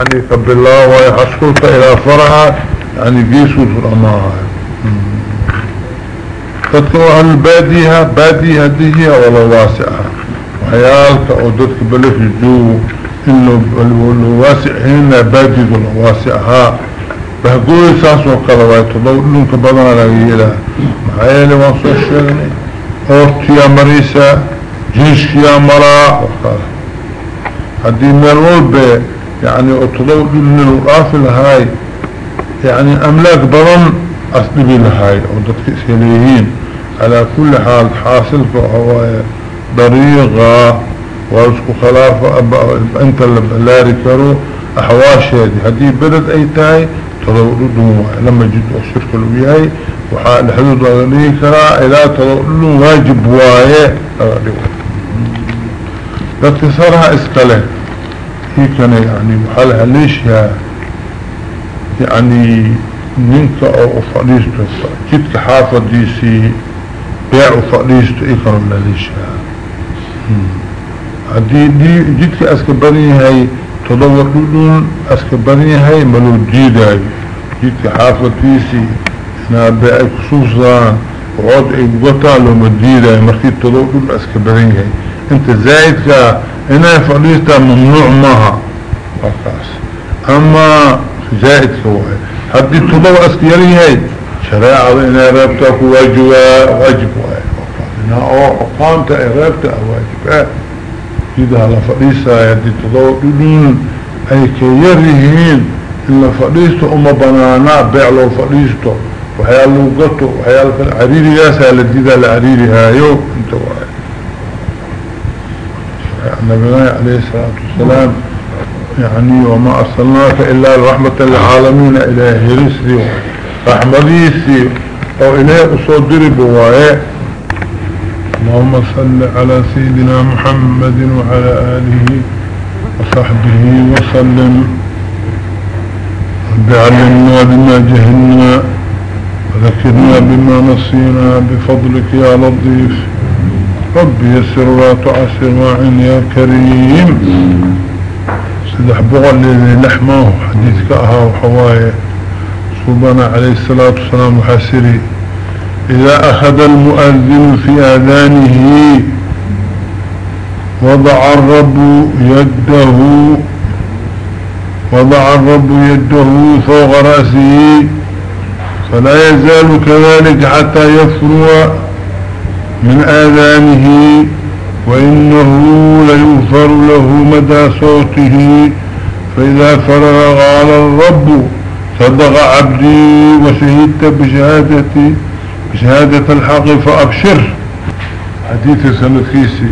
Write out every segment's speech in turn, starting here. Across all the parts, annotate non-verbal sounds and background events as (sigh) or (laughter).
يعني بالله ويحصلت إلى فرها يعني جيسو في الاماء تدكوا البادية بادية دي ولا واسعة؟ وحيالك أو ددك بلف الجو انه الواسع هنا بادي ولا واسعها. بهقول ساس وقال ويتضو لنك بدنا لغيلا محايلي وانسو الشيغني اورتيا مريسا جيشيا مرا. وقال هدي ميلول بي. يعني اتضو لن الغافل هاي يعني أملاك بضن اصدبي لهاي وددك اسهليهين على كل حال حاصل فهو طريقة واسكو خلافة أنت اللي بلاري كرو احواش هذه هذه بدد أي تاي تضوء لما جد الشرك الوياي وحال حدود اغنيه كرا إلى تضوء واجب وايه باتصارها اسكاله هي كان يعني وحالها ليش يا يعني ننك أو افعليستو جدك حافظ ديسي بيع افعليستو ايكرا لليش هدي دي جدك اسكبرني هاي تدور دون اسكبرني هاي ملو جيداي جدك حافظ ديسي أنا بيع خصوصا وعود اي بغطا لو مديداي مركي تدور دون اسكبرني هاي. أنت زايدك أنا افعليستا ممنوع معها. أما زائد كواهي هدي تضوى أسكيالي هاي. شريعة إنا رابطة واجبة واجب. واي إنا أو حقامت إرابطة واجب إذا على فريسة يدي تضوى دون أي كيرهين إلا فريسة أما بنانا بيعلو فريسة وحيالو قطو وحيالو العريري ياسا لديدا العريري هايو. انت واي النبي عليه الصلاة والسلام يعني وما أرسلناك إلا رحمة للعالمين إلهي رسلي رحمديسي أو إلهي أصدري بوايه اللهم صل على سيدنا محمد وعلى آله وصحبه وسلم. بعلمنا بما جهلنا وذكرنا بما نصينا بفضلك يا لطيف. ربي يسر ولا تعسر وعن يا كريم. سدح بغل لحمة حديثك أها وحوايا. صوبنا عليه الصلاة والسلام وحاسري. إذا أخذ المؤذن في آذانه وضع الرب يده وضع الرب يده فوق رأسه فلا يزال كذلك حتى يفرو من آذانه وإنه ليغفر له مدى صوته. فإذا فرغ قال الرب صدق عبدي وشهدت بشهادتي بشهادة الحق فأبشر. حديث سنة كيسي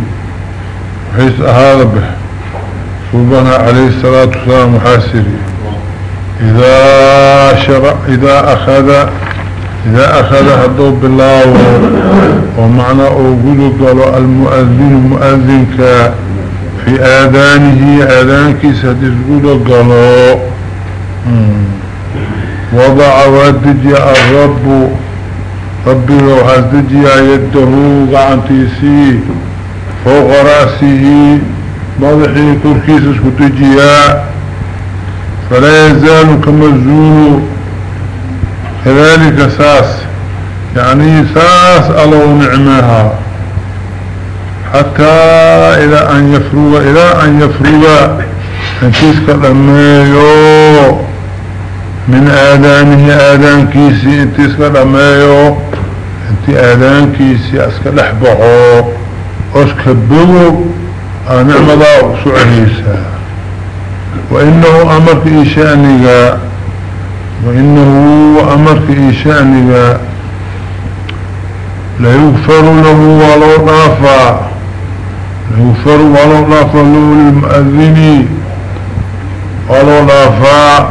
وحيث هذا به صوبنا عليه الصلاة والسلام حاسري إذا شرع إذا أخذ إذا أخذ هدو بالله ومعنى أقول قالوا المؤذن مؤذن في آذانه آذانك ستسقود قالوا وضع ودجي الرب ربي وحدجي يده غعنتيسي فوق رأسه. مضحي تركيس اسكتجيا فلا يزال كمزول كذلك ساس. يعني ساس ألو نعمها. حتى إلى أن يفرغ إلى أن يفرغ انتيسك لميو من آذانه آذان كيسي انتيسك لميو انت آذان كيسي اسك لحبعو اسكبه نعم الله سعيسا. وإنه أمرك إيشانيك وإنه أمرك إيشانك لا يغفر له ولو نافع لا يغفر ولو نافع له للمؤذن ولو نافع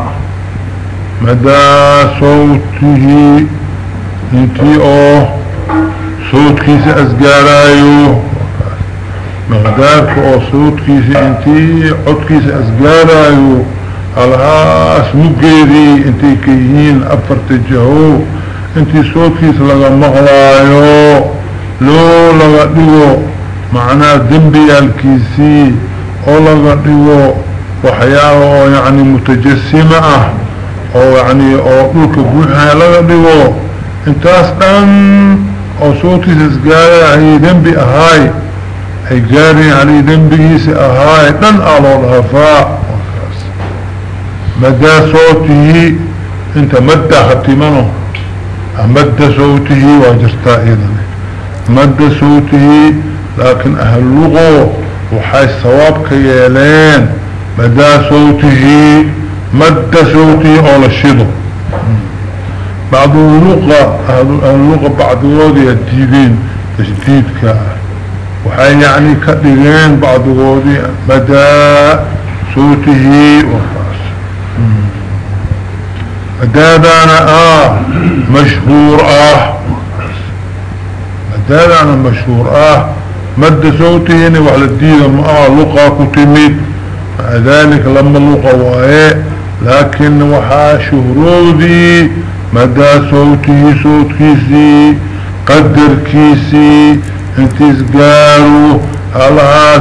مدى صوته. انتي اوه صوت كيس اسقارايو مقدارك أو صوت كيس انتي عد كيس اسقارايو الهاس مقيدي انتي كيهين أفرت جهو انتي صوتكيس لغا مغلايو لو لغا ديو معنى دنبي الكيسي أو لغا ديو وحياة يعني متجسمة أو يعني أو دولك بوحها لغا ديو. انتاس دان أو صوتي سسقايا هي ذنبي أهاي هي جاري علي ذنبي اهاي دان ألو الهفاء. مدى صوته انت مدى ختمانه مدى صوته واجرتا أيضا. مدى صوته لكن أهل اللغة وحي الصواب كيالين. مدى صوته مد صوته أو لشده بعض اللغة اللغة بعض وودي الديدين تشديدك وحي يعني كدغين بعض وودي مدى صوته. وفاس مدادانا آه مشهور آه. مدادانا مشهور آه. مد صوته وعلى الدين آه لقى مع ذلك لما اللغة وآية لكن وحا شهرودي مدى صوته صوت كيسي قدر كيسي انتيس قارو هلاس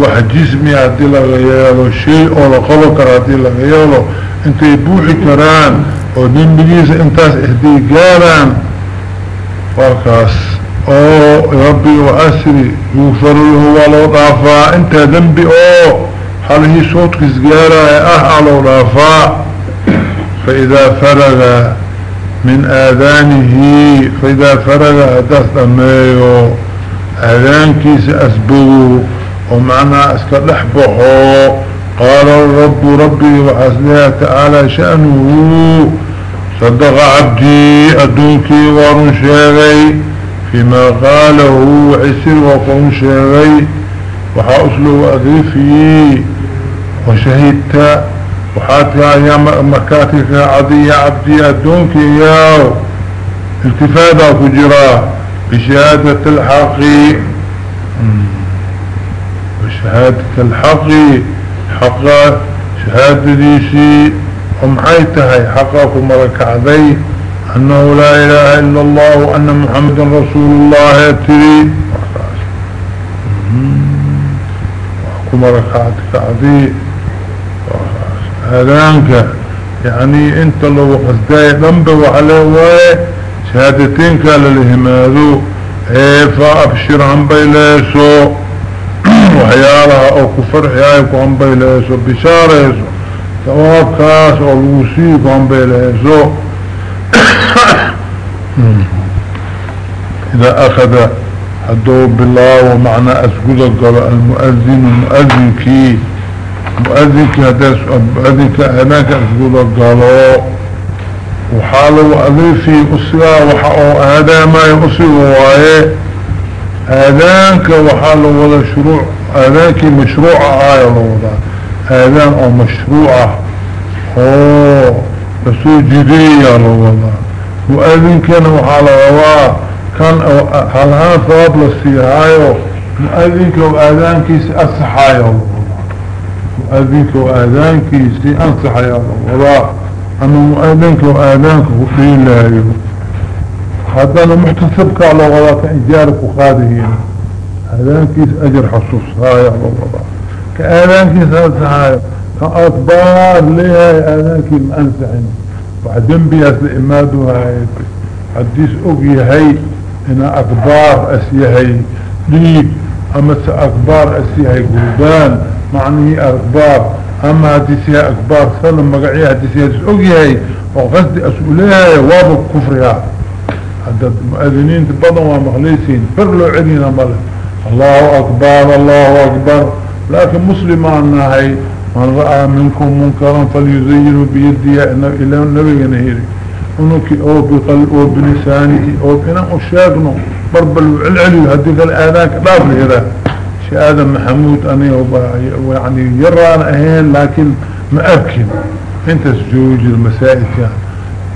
جسمي عدي لغياله شيء أو لقلق عدي لغياله انت يبوحي كران أو ذنبكيسي إنتاس إهدي قاران. وكاس أو ربي وأسري يغفر له ولو ضعفا إنت ذنبي أو هي صوتك سجارة أهل ورافع فإذا فرغ من آذانه فإذا فرغ أدست أميو آذانك سأسبغو ومعنى أسكالحبه قال الرب ربي وحسنها تعالى شأنه. صدق عبدي أدونك ورنشاغي فيما قاله عسر وقنشاغي وحاصله أذيفي وشهدت وحاتها يا مكاتك عدي يا عبدي أدونك ياو التفادة كجراء بشهادة الحق بشهادة الحق حق شهادة ديسي. ومحيتها حقكم مركعذي أنه لا إله إلا الله وأن محمد رسول الله يتري. وحكم ركعتك عذي هذانك يعني أنت لو قصداي ذنب وعليه شهادتين قال لهم هذو إيه فأبشر عن بيلاسو وحيالها أو كفر حيالك عن بيلاسو بشاريسو ثواب كاس أو الوسيق عن بيلاسو (coughs) إذا أخذ حدو بالله ومعنى أسجد قال المؤذن المؤذن كي مؤذنك هداس مؤذنك هناك أسقول قالوا وحالوا أضيفي أسيا وحاو هذا ما يأسي ووايه هذانك وحالوا ولا شروع. هذانك مشروع آية وضع هذان أو مشروع. أوه رسول جدية وضع مؤذن كان وحالوا وواء كان حالها ثواب للسيهايو مؤذنك وآذانك سأسحايو وضع مؤذنك وآذانك سي أنصح يا الله أما مؤذنك وآذانك وفي الله. حتى أنا محتسبك على غلاك إجارك وخاذهين آذانك أجر حصوص هاي يا الله. كآذانك سأنصح هاي كأطبار ليها آذانك مأنسحين وعدن بيها الإمادها حديث أقي هاي إن أكبار أسيهي ليك أما أكبار أسيهي قربان معنه أكبار أما هديسيها أكبار سلم مقعيها هديسيها تسعوكيها وقصد أسؤوليها وابا كفرها هذا المؤذنين تبضوا ومخليسين فرلوا علينا ماله الله أكبر الله أكبر. لكن مسلمان هاي من رأى منكم منكرا فليزينوا بيدي إلى النبي نهيري. ونكي أو بقلب أو بلسانه أو بنا أشاقنا بربل العلي هديك الآناك لا في آدم محمود أنا يعني يران أهين لكن ما أنت سجوج المسائل كان.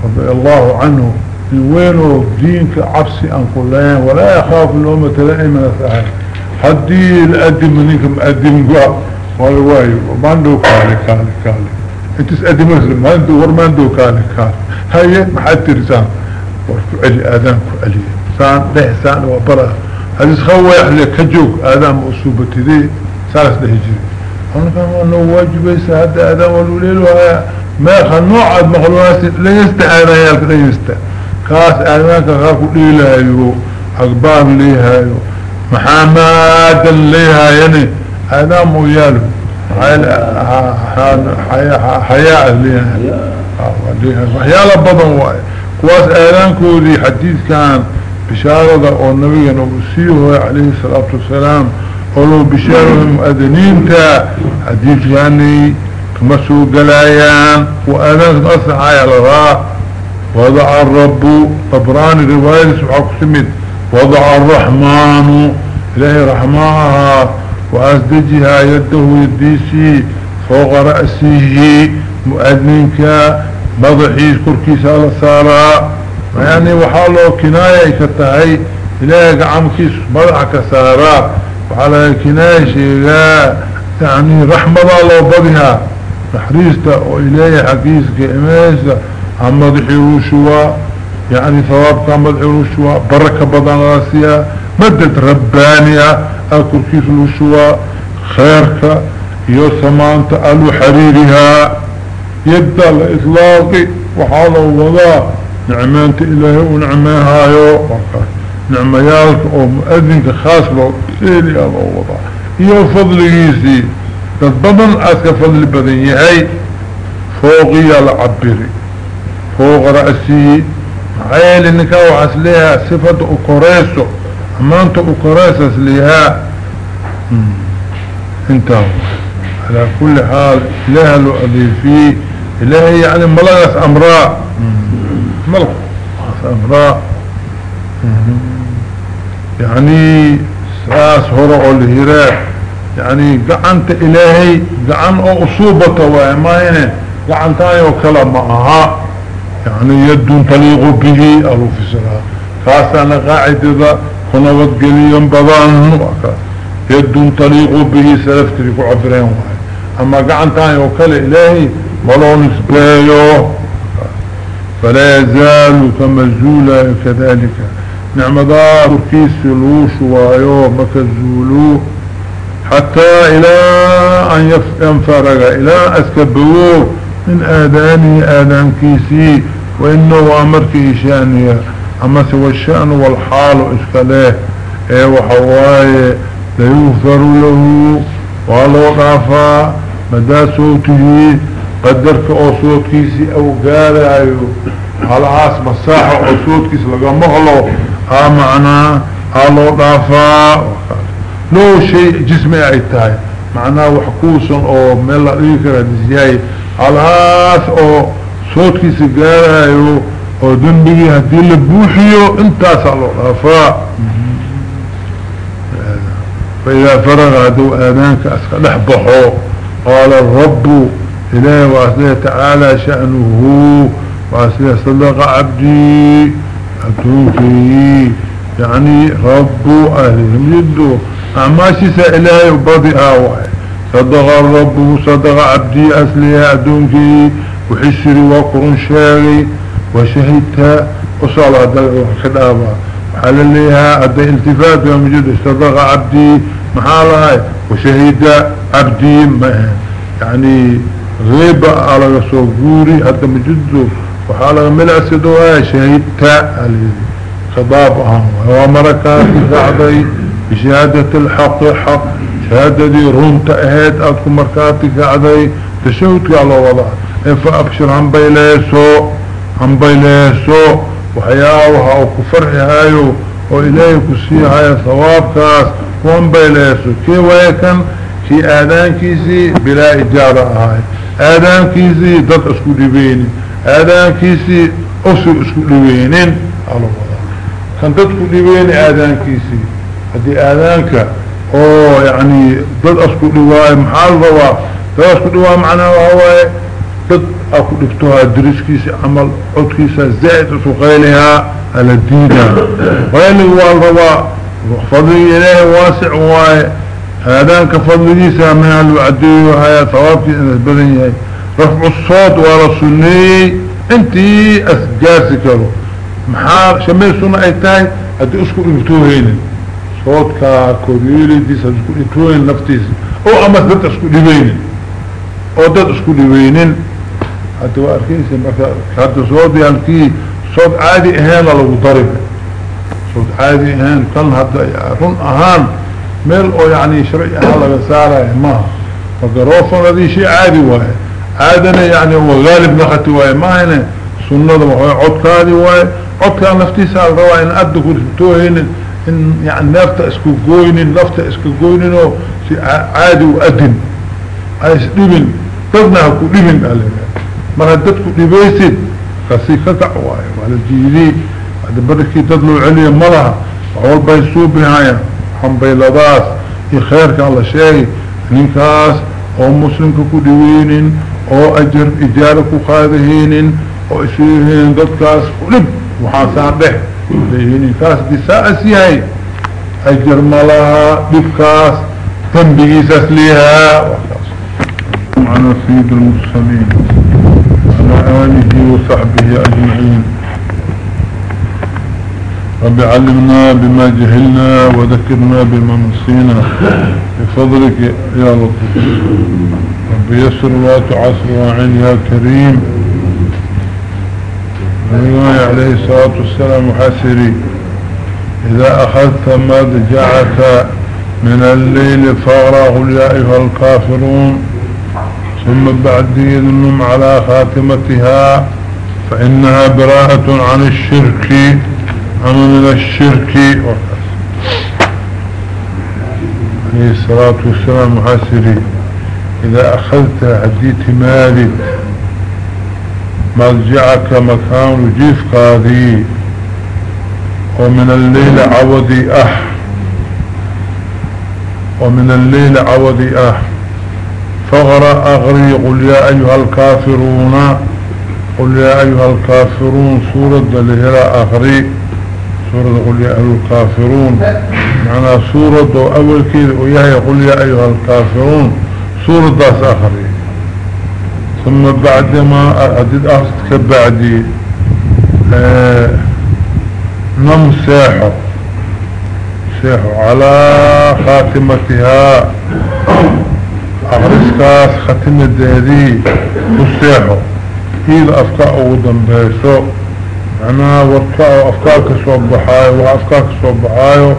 رضي الله عنه. من وينه دينك عبسي أن كلين ولا يخاف الأمة لأي من السعي حدي الأدم منكم أدم قوى والواي وما عنده كالي كالي كالي إنت سأدم مسلم ما عنده ورما عنده كالي كالي هاي محد رسان علي آدم كو علي سان لحسان وبرا. حديث خوي أحلي كجوك آدم أصوبتي دي سالس لهجري halkan noo waajibaysa hadda aadaan waluleel meeqa noocaad maqluunaas dhegeysta aadanyaalka dhegeysta kaas aadaanka kaa ku dhiilaayo akbaar leehaayo maxaa maadan leehaayani aadaan moo yaalo حياء waxyaala badan waay kuwaas aadaankoodii xadiidkan bishaarada oo nabigana uu sii hooya calayhi الsalaatu wasalaam oo loo bishaarada mu-adiniinta xadiidkani kama soo galaayaan wa aadaanka asaxaya laraa arabu tabrani riwaayadiis waxaa ku timid wadaca araxmaanu ilaahay raxmaaha وأسدجها يده يديسي فوق رأسه مؤذنك مضحيس كركيس على سارة يعني وحاله كناية كتهي إلهي عمكيس مضحك سارة وحاله كناية شيئا يعني رحمة الله بضها. تحريستا وإلهي حقيسك إميسا مضحي روشوا يعني ثوابك عن مضحي روشوا بركة بضان راسية مدد ربانية أكل كيف الوشواء خيرك يو سمانت ألو حريرها. يبدأ الإطلاق وحاضر وضاء نعمانت إلهي ونعمها يو نعميالك أو مؤذنك خاص لو سيلي الله وضاء يو فضل يسي تتبضن أسك فضل بدن يهي فوقي العبري فوق رأسي عيل انك وحسليها صفة أكوريسو أمانت اقراسس لها انتهوا على كل حال اله لو اضيفيه اله يعني ملغس امراء ملغس امراء يعني ساس هرع الهراء يعني قعنت إلهي قعن أصوبة واماينه قعن تاني وكلام معها يعني يد تليق به ألو في سلام خاصة قاعدة كنبت قليا بضان يد طريق به سلفتري كعبرين واحد. أما قعن تاني وكال إلهي ملو نسبايو فلا يزال كمزولا كذلك. نعم دار كيس الوش وايو مكزولو. حتى إلى أن ينفرق إلى اسكبوه من آذاني آذان كيسي. وإنه أمرك إشانيه أما سوى الشأن والحال اسكاله إيه وحواي ليغفر له. والله قافا مدى صوته. قدرك أو صوتكيسي أو قال على عاص مساحة أو صوتكيسي لقى مغلو. ها معناه الله قافا لو شيء جسمي ايتاي معناه وحكوسا أو ملأ ايكرا ديزياي على عاص أو قال oo dembigii hadii la buuxiyo intaasaa loo dhaafaa فإذا فرغ هدو آذانك أسك لحبحو قال الرب إليه وأسله تعالى شأنه وأسله صدق عبدي أتوكي يعني رب أهلهم يدو. أعماشي سإلهي وبضئها واحد. صدق الرب صدق عبدي أسلي أدونكي وحسري وقرن شاغي وشهدت وصال هذا خدابا حال ليها هذا التفات يوم جد استضغ عبدي. محالها وشهد عبدي يعني غيبة على صغوري هذا وحالة ملع سدوها شهدت خضابها ومركات بعضي بشهادة الحق حق. شهادة دي رونت اهيد اذكم مركاتي قاعدي تشهدك على وضع. فأبشر عن بيليسو همبيليسو وحياوها وكفرحي هايو وإليه كسيها ثواب كاس وهمبيليسو كي ويكن؟ كي آدان كيسي بلا إجارة هاي. آدان كيسي ضد اسكو ديبيني آدان كيسي أسو اسكو ديبينين الله كان ضد ديبيني آدان كيسي هدي آدانك. أو يعني ضد اسكو ديواي محال ضوا ضد اسكو ديواي معناه هو اكو دكتوها درسكيس عمل عدكيسا زائد سقيلها على الدينة ويلي هو الرواء فضلي إليه واسع واي. هذان كفضليسا من الوعدي وهي ثوابك البدنية رفع الصوت ورسولي انتي أسجاسك له. محار شميل سنة أيتاي. هدي اسكو ابتوهين صوتك كوريولي ديس اسكو ابتوهين نفتيس أو اما دد اسكو ديبينين أو دد اسكو ديبينين حتى واركيسي حتى صوت يالكي صوت عادي إهان لو ضرب صوت عادي إهان كان حتى رن أهان ميل أو يعني شرعي اهان لغا سارة ما فقروفنا شيء عادي واحد عادنا يعني هو غالب نخطي واحد ما هنا سنة وهو عدكادي واحد عدكا نفتيسا الرواء إن ادكو رفتوهين إن يعني نفتا إسكو قوينين نفتا إسكو قوينين عادي وادن عايز دبن. تبنى هكو دبن قال دبيسد كاسي كتع واي وعلى الجيدي هذا بركي تدلو عليا مرها وعول بيسو بهايا حم بيلاداس يخيرك الله شيء ننكاس أو مسلمك كو دوينين أو أجر إجارك خاذهين أو اسيرهين ضدكاس ولب وحاسان به ليهين كاس دي ساعسيهي أجر ملاها بكاس تنبغي سسليها وعلى سيد المرسلين. وعلى آله وصحبه أجمعين. رب علمنا بما جهلنا وذكرنا بما نسينا. بفضلك يا لطيف رب يسر ولا تعسر وعين يا كريم. النبي عليه الصلاة والسلام حسري. إذا أخذت مدجعك من الليل فاغراه يا أيها الكافرون. ثم بعد يذنم على خاتمتها فإنها براءة عن الشرك عن من الشرك. عليه الصلاة والسلام حسري إذا أخذت حديث مالك مرجعك مكان جيف قاضي ومن الليل عودي أح ومن الليل عودي أح فغر أغري قل يا أيها الكافرون. قل يا أيها الكافرون سورة دلهرة أغري سورة قل يا أيها الكافرون. معنى سورة أول كده وياهي قل يا أيها الكافرون. سورة داس أغري ثم بعد ما أدد أخذتك بعدي آه نم ساحو ساحو على خاتمتها. أغرسكاس ختمة دادي وساحو إذا أفكاء ودنبيسو أنا وركاء أفكاك صوبحايو وأفكاك صوبحايو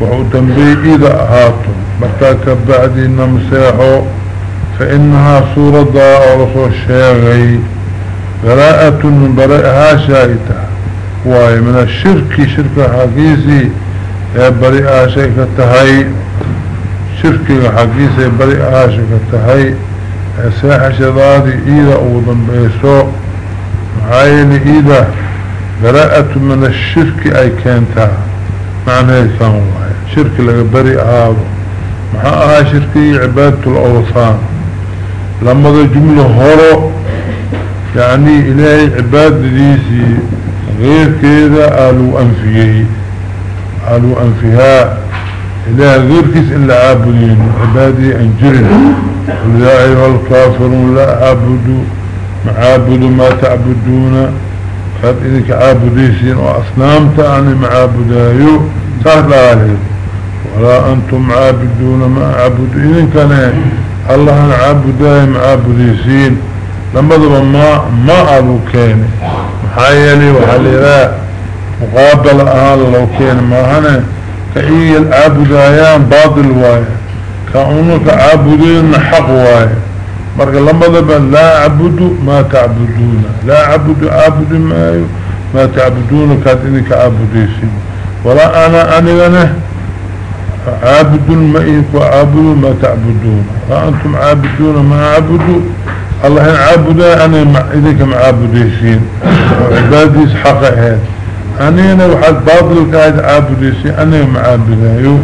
وهو دنبي إذا أهاتو. مرتاك بعدي نمساحو فإنها صورة داء رسول الشيغي براءة من براءها شايته وهي من الشرك شرك حقيسي بريئها شيكتهي شرك حقيسي بريئها شيكتهي ساحة شدادي إيدا أوضن بيسو معايني إيدا براءة من الشرك أي كانتها معنى كان واحد شرك لك بريئها محاها شركي عبادة الأوثان لما ذا جملة هرو يعني إلهي عباد ديسي غير كذا قالوا أنفيه قالوا أنفها إلهي غير كيس إلا عابدين عبادي أنجرين. يا أيها الكافرون لا عابدوا معابدوا ما تعبدون. قد إذك عابديسين وأصنام تعني معابدايو سهل عليه. ولا أنتم عابدون ما عابدوا إذن كان الله عابداي معابديسين لما ذا ما ما أبو كيني محايلي وحليلا مقابل أهال لو كان. ما هنا. كأي العابدايان باطل واي كأنك عابدين حق واي مرق لما ذا لا عبدوا ما تعبدون. لا عبدوا عابد ما ما تعبدون كاتنك عابديسين ولا أنا أنا عابد ما إنكو عابدوا ما تعبدون. وأنتم عابدون ما عابدوا الله عابدا أنا مع إذنك معابديسين وعبادي حق هذا أنا أنا وحد باطل كايد عابديسين أنا معابدايو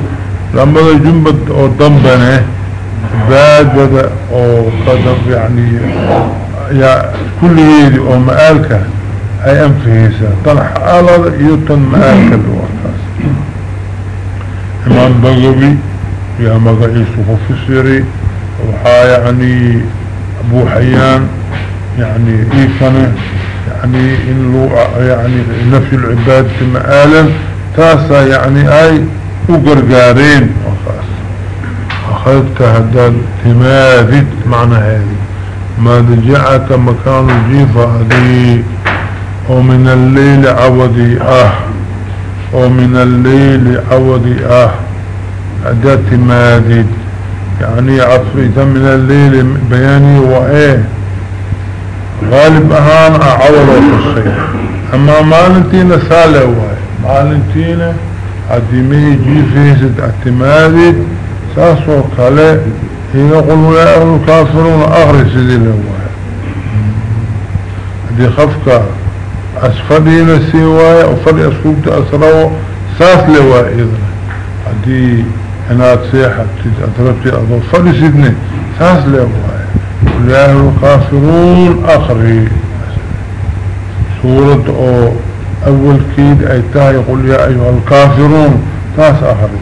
لما جنبت أو ضمبنا بادة أو قدم يعني يا كل يدي أو مآلك أي أنفهيسا طلح آلة يوتن مآلك الوقت إمام بغبي يا مقعيس وفسري وحا يعني أبو حيان يعني إيفنة يعني إن له يعني نفي العباد مآلا تاسا يعني أي وقرقارين أخذت هذا تماذج معنى هذه. ماذجعك مكان الجيفة هذه ومن الليل عودي آه. ومن الليل عودي آه. هذا تماذج يعني عطفيت من الليل بياني وايه غالب أهان اعول وقصي أما مالنتين سالة واي مالنتين عديمي جيفيسة اعتمادي ساسو كالي هي يقولوا يا أهل الكافرون اغري سيدي لواي. دي خفك اسفلي لسيواي وفلي اسكوبت اسروا ساس لواي إذن. هدي هناك سيحة تتربتي اضو فلي سيدني ساس لواي. يا أهل الكافرون أخري. سورة أو أول كيد أي تاه يقول يا أيها الكافرون تاس اخري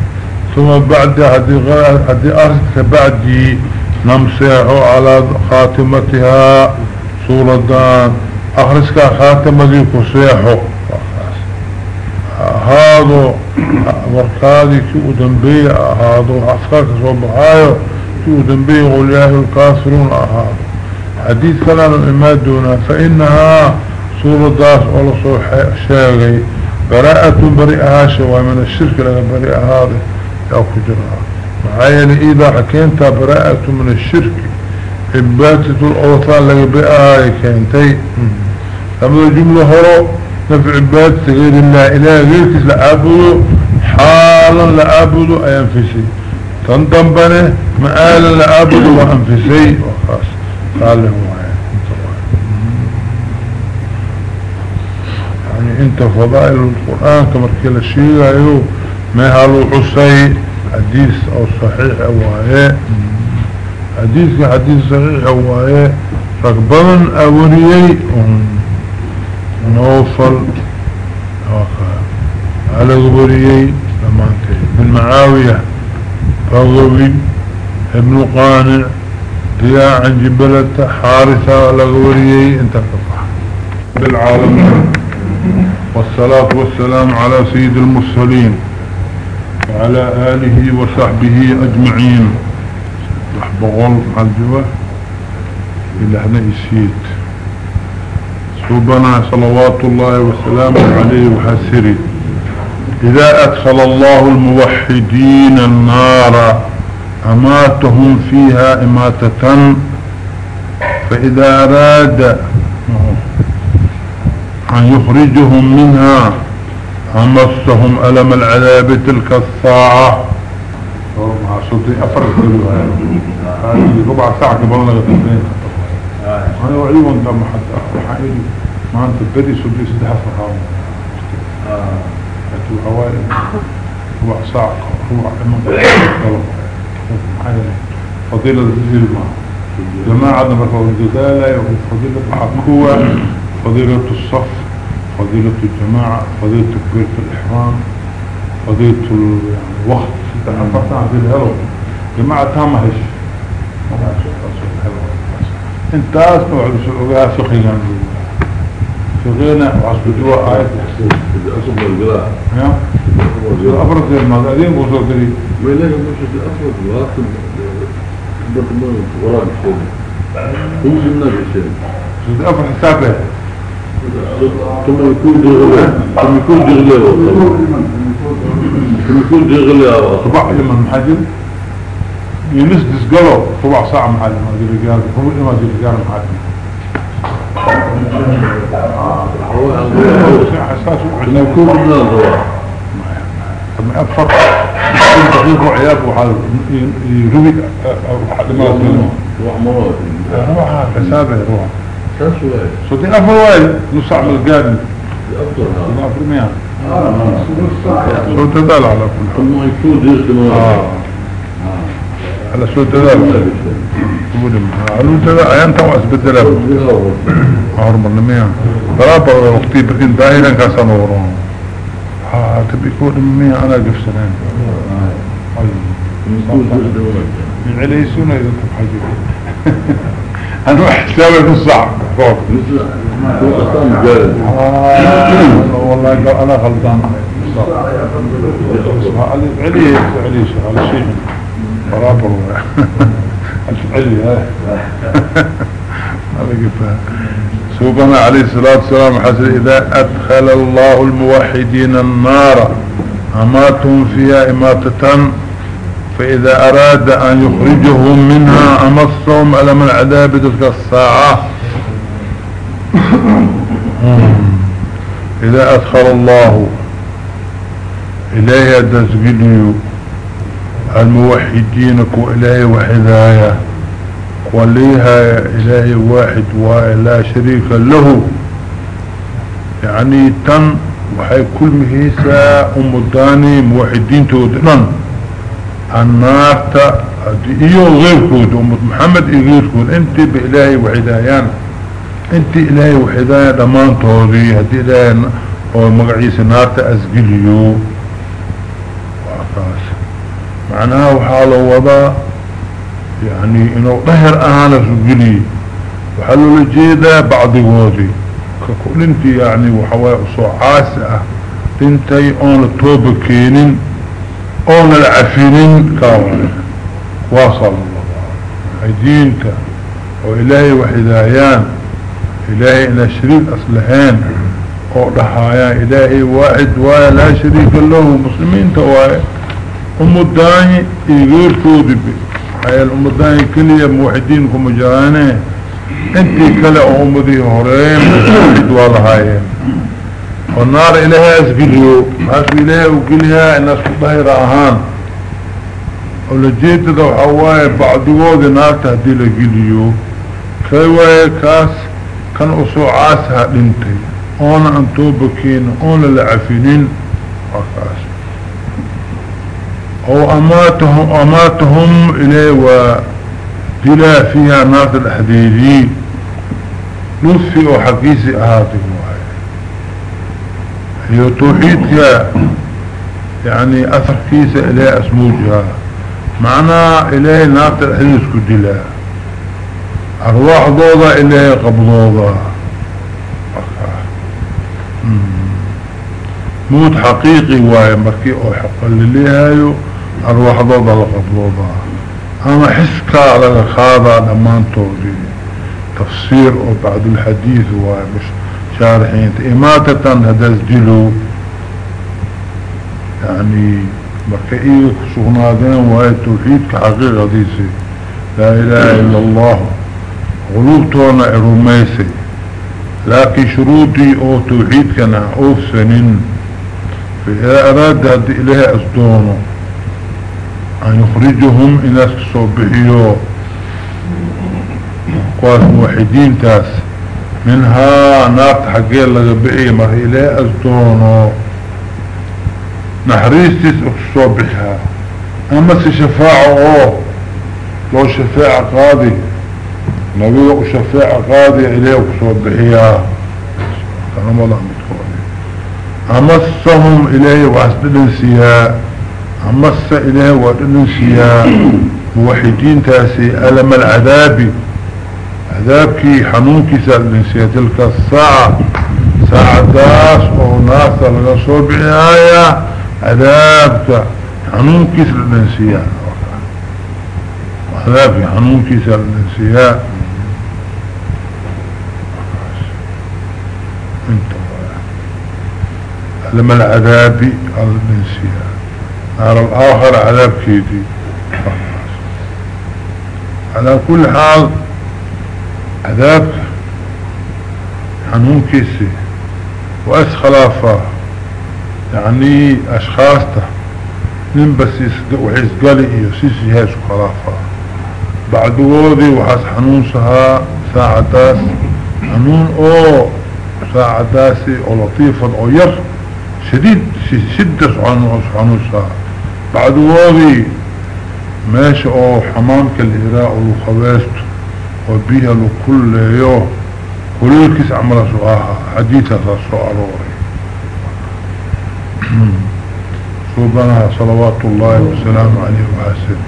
ثم بعد هذه ارسك بعدي نمسيحه على خاتمتها سورة دان اخرسك خاتمة كسيحه هذا وركادي كيو دنبي هذا افكارك صبحايو كيو دنبي يقول يا الكافرون هذا حديث كلام الاماد فإنها سورة داس أولا صوح شاغي براءة بريئة شوى من الشرك لها بريئة هذا أو كجرها معايا إذا حكينت براءة من الشرك إباتة الأوثان لها بريئة كانتي. أما الجملة هرو نفع عبادة غير الله إله غيرك لأعبده حالا لأعبده أي أنفسي. تنضم مآلا لأعبده وأنفسي وخاص قال له يعني انت فضائل القرآن كما كلا الشيء ايو ما هلو حسي حديث أو صحيح أو آية. حديث حديث صحيح أو آية. رقبا اوليي نوفل على غبريي لما من معاوية. فغوي ابن قانع. ضياء عن جبلة. حارثة على غبريي انت كفح بالعالمين والصلاة والسلام على سيد المرسلين وعلى آله وصحبه أجمعين. بغل الجوة إلى هنا يسيد. سبنا صلوات الله وسلامه عليه وحسره. إذا أدخل الله الموحدين النار أماتهم فيها إماتة فإذا أراد أن يخرجهم منها أمسهم ألم العذاب تلك الساعة؟ مع صوتي أفرق هذه ربع ساعة قبل لغة اثنين أنا وعيوان دم حتى وحائلي ما أنت بدي صوتي سدحفر هاو أتو حوالي ربع ساعة ربع فضيلة الزيزي جماعة نبقى الجزالة وفضيلة حقوة فضيلة الصف. فضيلة الجماعة فضيلة تكبير في الإحرام فضيلة الوقت عفرتها في الهلو جماعة تامة هش انت اسمع بسعودها فقهنا فقهنا وعصب جواء القراءة يا أفرد زي المغادين وصول قريب وإليه مش الأفرد واصل بطمان وراء الشيء هو النبي الشيء سيد أفرد حسابه ثم يكون دغلا ثم يكون دغلا ثم يكون دغلا صباح لما محجم ينس دسقلو صباح ساعة محجم هذه الرجال هم إما هذه الرجال محجم ثم يكون الضوء لما أفر يكون دقيق وعياب وحال يربك لما وعمرات روح حسابه روح تسوى صوتي أفر واي نص عمل قادم الأفضل أنا أفر مياه صوت دال على كل حال ثم يكون آه على صوت دال تقول علو تدا أيام توا أسبدل أهرب المياه ضرابة وقتي بكين دائرا كاسان ورون ها تبي يكون المياه أنا قف سنين من علي سنة إذا تبحجي أنا حسابي نص ساعة فوق. والله أنا غلطان. علي علي علي شيء برابر الفعلي ها سوبنا عليه الصلاة والسلام حسن إذا أدخل الله الموحدين النار أماتهم فيها إماتة فإذا أراد أن يخرجهم منها أمصهم ألم العذاب تلك الساعة؟ (coughs) إذا أدخل الله إليه تسجيلي الموحدين كو إلهي وحدايا وليها إلهي واحد ولا شريك له. يعني تن وحي كل مهيسة أم الداني موحدين تودنن النار تا إيو غير كود أم محمد إيو غير كود. أنت بإلهي وحدايان. أنت إلهي وحدايا دمان توري هدي إلهي ومقعيس النار تا أزقليو. وعكاس معناها وحاله وضا يعني إنه ظهر اهانا سجلي وحلو لجيدا بعض غوضي ككل أنت يعني وحواء صعاسة انتي أون التوبة أون العفينين كاوانا واصل الله. عدينك وإلهي وحدايان. إلهي إلى شريك أصلحين. ودحايا إلهي واحد ولا شريك له. مسلمين تواي أم الداني يغير كودي هاي الأمدان كلية موحدينكم مجرانه إنتي كلا أمدي هورين. موحد والهاي والنار إليها اسقليو هاسو إليها وقليها الناس كطهير أهان. ولجيت ذو بعد وود نار تهدي لقليو. كيواي كاس كان أسو عاسها لنتي أونا انتوبكين أونا لعفنين. وكاس. أو اماتهم أماتهم اليه ودلا فيها نار الحديدي نصفي وحقيسي اهاتي هي توحيدك يعني أثر كيسة اليه اسموجها معنى إليه نار الحديد كدلا. أرواح ضوضة إليه قبضوضة موت حقيقي واي مركي أو حق اللي هايو أرواح ضوضة لقبضوضة أما حسكا لغا خاضع لمان توري تفسير أو بعد الحديث مش شارحين. إماتة هداز جلو. يعني مركئي سغنادين وهي التوحيد كحقيقة ديسي. لا إله إلا الله. غلوبتونا إرميسي لكن شروطي أو توحيد كان أوفسنين فإذا أراد هذه إليه أصدونه أن يخرجهم إلى الصبحيو. قوات موحدين تاس. منها نار حقير لغبئي مر إليه أزدونه. نحريستيس الصبحها أما شفاعه لو شفاعة قاضي. نبيه شفاعة قاضي إليه الصبحية كان الله متقولي أمسهم إليه وأسدل سياء أمس إليه وأدنسيا موحدين تاسي ألم العذاب عذابك حنونك سألنسيا تلك الساعة. ساعة داس أو ناس لغصور بعناية عذابك حنونك سألنسيا عذابك حنونك سألنسيا أنت. ألم العذاب النسيان نار الآخر عذاب كيدي على كل حال عذاب حنون كيسي وأس خلافة يعني أشخاصته. ننبس وحيس قالي إيو سيسي هاش خلافة. بعد ووضي وحاس حنون سها ساعة داس. حنون أو ساعة داسي أو لطيفة أو ير. شديد شدة سحانو سها بعد واضي ماشي أو حمامك الهراء والخباست وبيها لكل يوم. كل كيس عمل سؤالها. حديثة سؤال سبحانه صلوات الله والسلام عليه وحسنه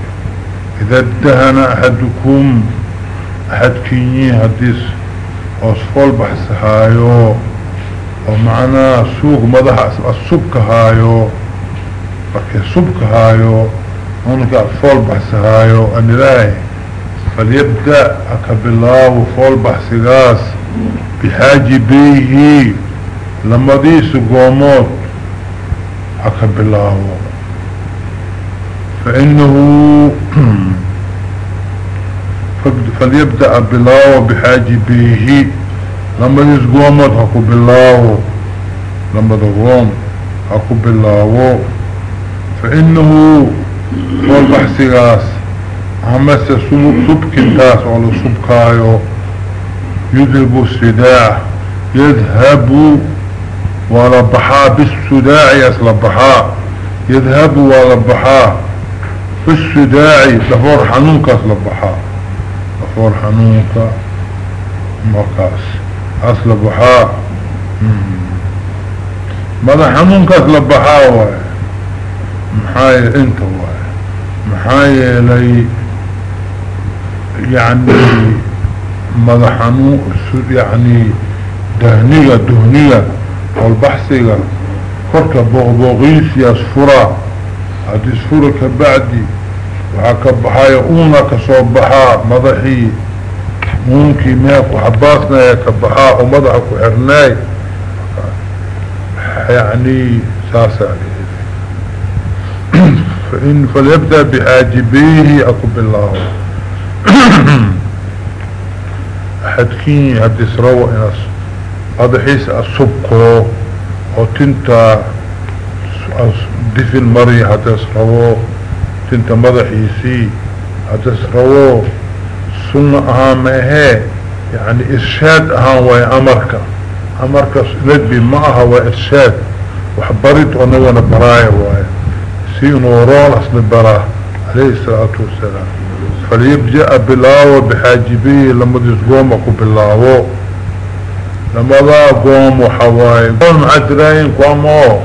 إذا ادهن أحدكم أحد كيني حديث أصفال بحث هايو ومعنا سوق مدح السبك هايو markay subka haayo هناك فول بحثهايو أن إلهي فليبدأ أكبالله فول بحثغاس بحاجبيه لما دي سقوموت أكبالله فإنه (clears throat) فليبدأ بالله بحاجبيه لما دي سقوموت أكو بالله لما دقوم أكو بالله فإنه والبحثغاس همس سبك الناس ولا سبكايو يذهب السداع يذهب ولا بحا بالسداع يسل بحا يذهب ولا بحا في السداع لفور حنونك أسل بحا لفور حنونك مكاس أسل بحا ماذا حنونك أسل بحا واي محايا انت واي محايا لي يعني مدحنو يعني دهنية دهنية والبحثية كوركا بوغبوغيس يسفرا هاد يسفرا كبعدي. وحاكا بحايا أونا كصوبحا مدحي. ممكن ماكو حباسنا يكبحا ومدحكو حرناي. يعني ساسا (clears throat) فإن فليبدأ بحاجبيه أقول بالله. حدكين هدي سروة إناس هذا حيث السبقو وتنتا دفن مري هذا سروة تنتا مضحيسي هذا سروة سنة أهام إيه يعني إرشاد أهام وهي أمريكا أمريكا ندبي معها وإرشاد وحبرت ونوانا برايا وهي سينو رول أصل براه عليه الصلاة والسلام فليبجأ بلاو بحاجبيه لما تسقومك بلاو. لما ذا قوم وحواي قوم عدرين قوموا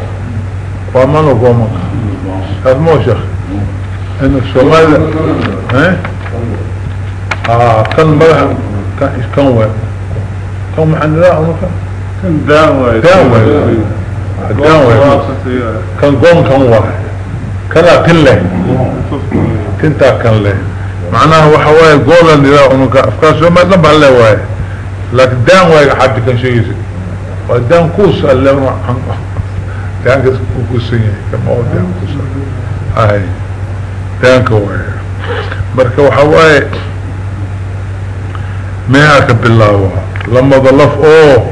قوموا قوموا هذا مو شيخ. إن الصومال ها؟ آه كان ملح كان وين كان محن لا كان؟ داوي داوي داوي كان قوم كان واحد. كلا كله. كنتا كان له. معناها وحواي قولا لله انك أفكار ما نبع له واي لكن دان واي حد كان شيء ودان كوس اللي (laughs) دان كوسين كما هو دان كوس؟ هاي دان كواي مركا وحواي ميهاك بالله لما ظلف أوه.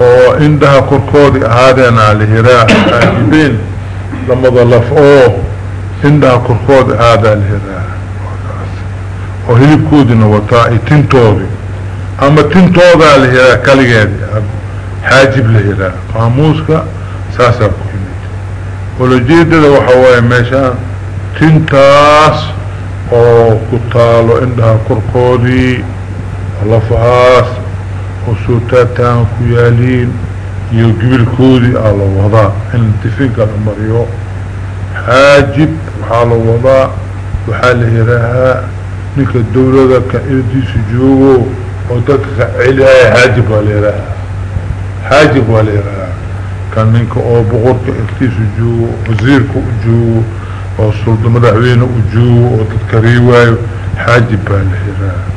oo indhaha korkoodii ahaadeena lihiraaha xaajibiin لما ظلفوه عندها كركود هذا الهراء. وهلب كودنا وطائي تنتوضي اما تنتوضي الهراء كالغادي حاجب الهراء قاموسك ساسا بكينيك ولجيد له وحواي ميشان تنتاس oo suutaataan ku yaaliin iyo gibilkoodii aa la wadaa in difinka la mariyo xaajib waxaa la wadaa waxaa la yidhaahaa waa la yidhaahaa xaajib waa la yidhaahaa kan ninka oo boqorka irtiisa joogo wasiirka u joogo oo sulda madaxweyne u joogo oo dadka riiwaayo xaajib baa la yidhaahaa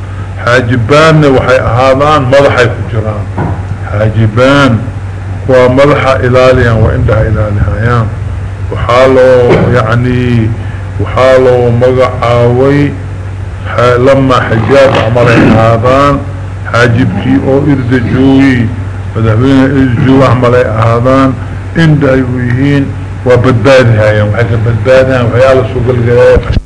xaajibaanna waxay ahaadaan madaxay ku jiraan xaajibaan waa madaxa ilaaliyaan waa indhaha ilaalihayaan لما حجاب عمرين هذان حاجب كي أو إرد جوي فذهبين إرد جوي عمرين هذان اندعي ويهين وبدبادها يوم حتى بدبادها وحيال السوق القرية فشل